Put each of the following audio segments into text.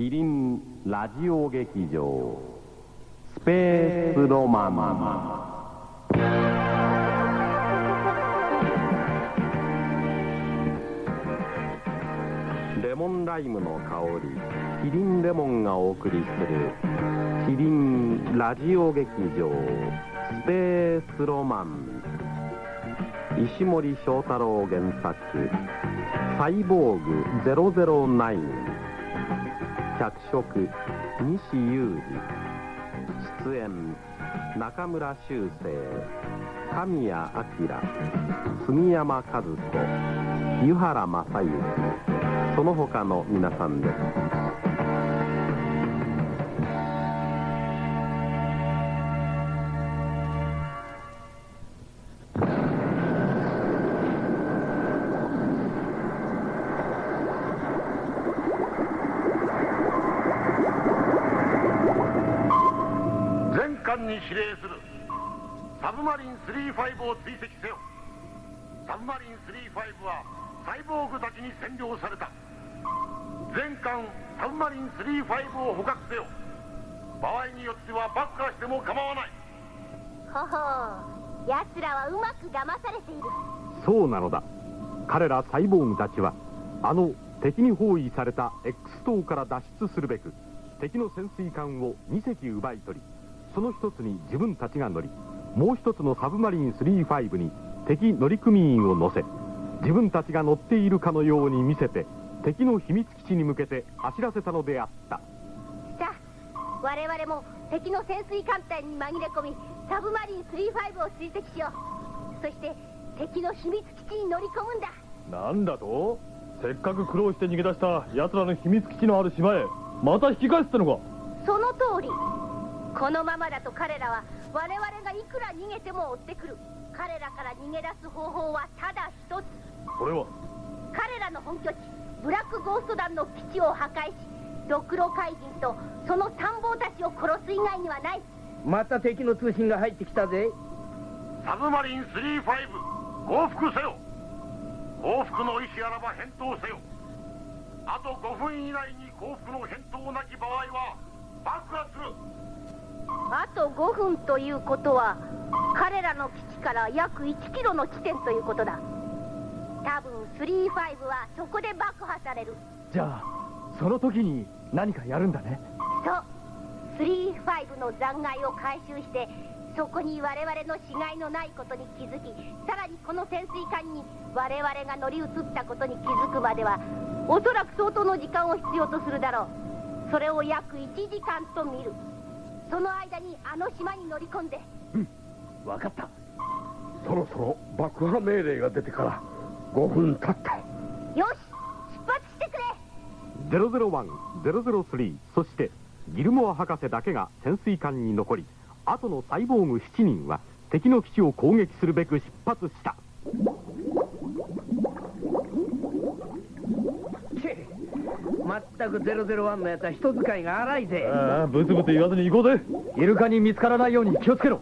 キリンラジオ劇場スペースロマンレモンライムの香りキリンレモンがお送りするキリンラジオ劇場スペースロマン。石森章太郎原作「サイボーグ009」脚色西裕二。出演中村修正。神谷明杉山和子湯原正幸その他の皆さんです。に指令する。サブマリン35を追跡せよ。サブマリン35はサイボーグたちに占領された。全艦サブマリン35を捕獲せよ。場合によっては爆破しても構わない。ほほう。奴らはうまく騙されている。そうなのだ。彼らサイボーグたちはあの敵に包囲された X 島から脱出するべく敵の潜水艦を2隻奪い取りその一つに自分たちが乗りもう一つのサブマリン35に敵乗組員を乗せ自分たちが乗っているかのように見せて敵の秘密基地に向けて走らせたのであった。さあ我々も敵の潜水艦隊に紛れ込みサブマリン35を追跡しよう。そして敵の秘密基地に乗り込むんだ。なんだと？せっかく苦労して逃げ出した奴らの秘密基地のある島へまた引き返すってのか？その通りこのままだと彼らは我々がいくら逃げても追ってくる。彼らから逃げ出す方法はただ一つ。これは？彼らの本拠地ブラックゴースト団の基地を破壊しドクロ怪人とその参謀たちを殺す以外にはない。また敵の通信が入ってきたぜ。サブマリン35降伏せよ。降伏の意思あらば返答せよ。あと5分以内に降伏の返答なき場合は爆破するあと5分ということは彼らの基地から約1キロの地点ということだ。多分35はそこで爆破される。じゃあその時に何かやるんだね。そう。35の残骸を回収してそこに我々の死骸のないことに気づきさらにこの潜水艦に我々が乗り移ったことに気づくまではおそらく相当の時間を必要とするだろう。それを約1時間と見るその間にあの島に乗り込んで。分かった。そろそろ爆破命令が出てから5分経った。よし出発してくれ。001-003そしてギルモア博士だけが潜水艦に残り後のサイボーグ7人は敵の基地を攻撃するべく出発したチェまったく001のやつは人使いが荒いぜ。ああブツブツ言わずに行こうぜ。イルカに見つからないように気をつけろ。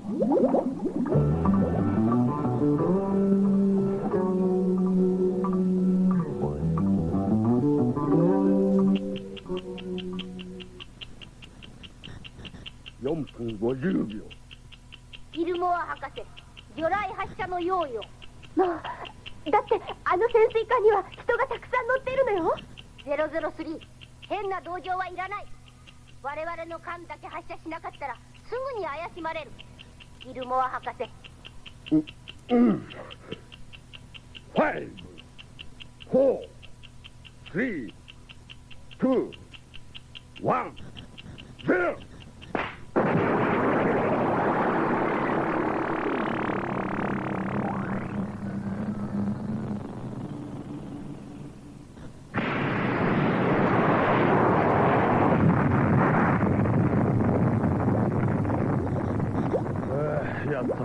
4分50秒。ギルモア博士魚雷発射の用意を。まあだってあの潜水艦には人がたくさん乗っているのよ003変な同情はいらない。我々の艦だけ発射しなかったらすぐに怪しまれる。ギルモア博士。うん。5 4 3 2 1 0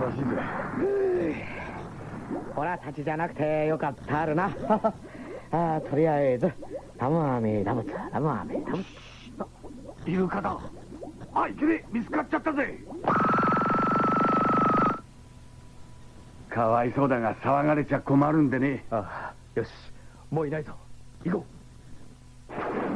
やったらしいぜほら立ちじゃなくてよかったあるな。あとりあえずタムアメダブツタムアメダブツイルカだあいけね見つかっちゃったぜかわいそうだが騒がれちゃ困るんでねああよしもういないぞ行こう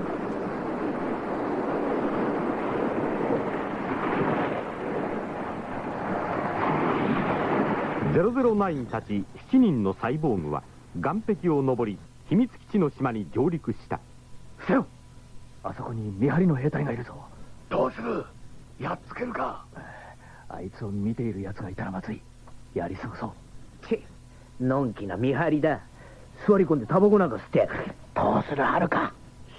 009たち7人のサイボーグは岸壁を登り秘密基地の島に上陸した。伏せろ。あそこに見張りの兵隊がいるぞ。どうする？やっつけるか。あいつを見ている奴がいたらまずい。やり過ごそう。チェのんきな見張りだ。座り込んでタバコなんか吸ってやがる。どうするはるか。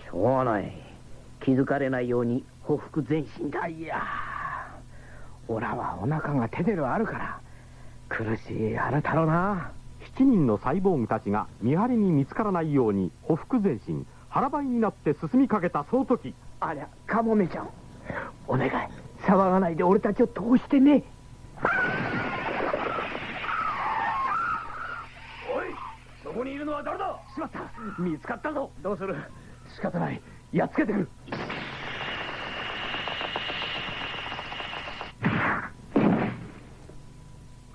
しょうがない。気づかれないように匍匐前進だ。いやオラはお腹が手でるあるから苦しいあるだろうな。7人のサイボーグたちが見張りに見つからないように匍匐前進腹ばいになって進みかけたその時。ありゃカモメちゃんお願い。騒がないで俺たちを通してね。おいそこにいるのは誰だ？しまった。見つかったぞ。どうする？仕方ない。やっつけてくる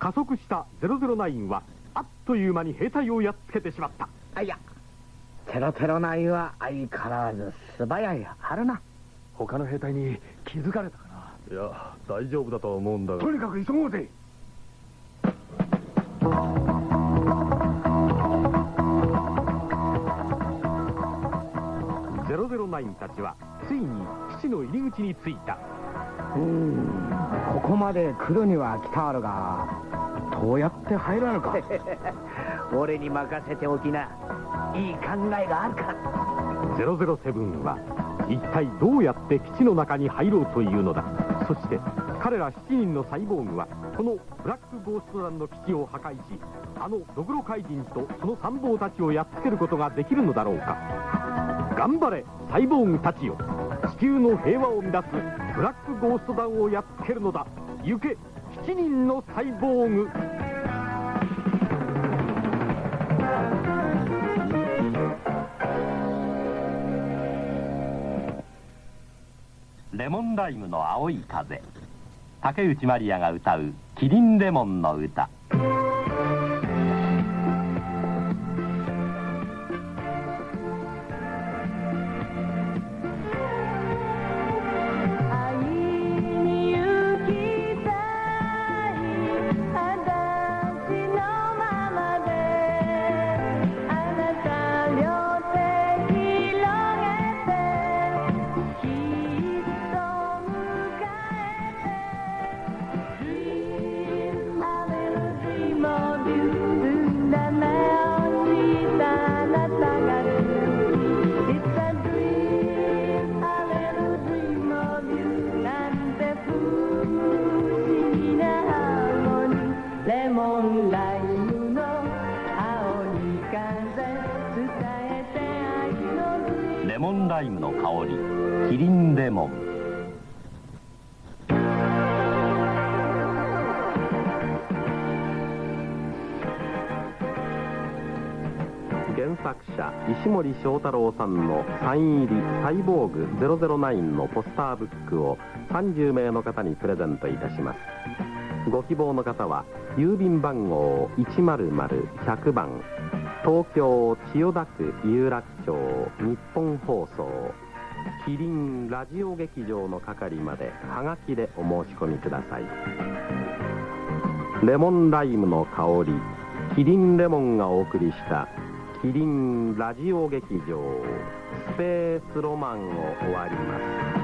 加速した009はあっという間に兵隊をやっつけてしまった。あいやテロテロ内は相変わらず素早いあるな。他の兵隊に気づかれたかな？いや大丈夫だと思うんだが。とにかく急ごうぜ。009たちはついに基地の入り口に着いた。うんここまで来るには来たあるがどうやって入らぬか。俺に任せておきな。いい考えがあるから。007は一体どうやって基地の中に入ろうというのだ。そして彼ら7人のサイボーグはこのブラックゴースト団の基地を破壊しあのドグロ怪人とその参謀たちをやっつけることができるのだろうか。頑張れサイボーグたちよ。地球の平和を乱すブラックゴースト団をやっつけるのだ。行け7人のサイボーグ。レモンライムの青い風。竹内まりやが歌う「キリンレモンの歌」の香りキリンレモン。原作者石森章太郎さんのサイン入り「サイボーグ009」のポスターブックを30名の方にプレゼントいたします。ご希望の方は郵便番号100-100番東京千代田区有楽町日本放送キリンラジオ劇場の係まではがきでお申し込みください。レモンライムの香りキリンレモンがお送りしたキリンラジオ劇場スペースロマンを終わります。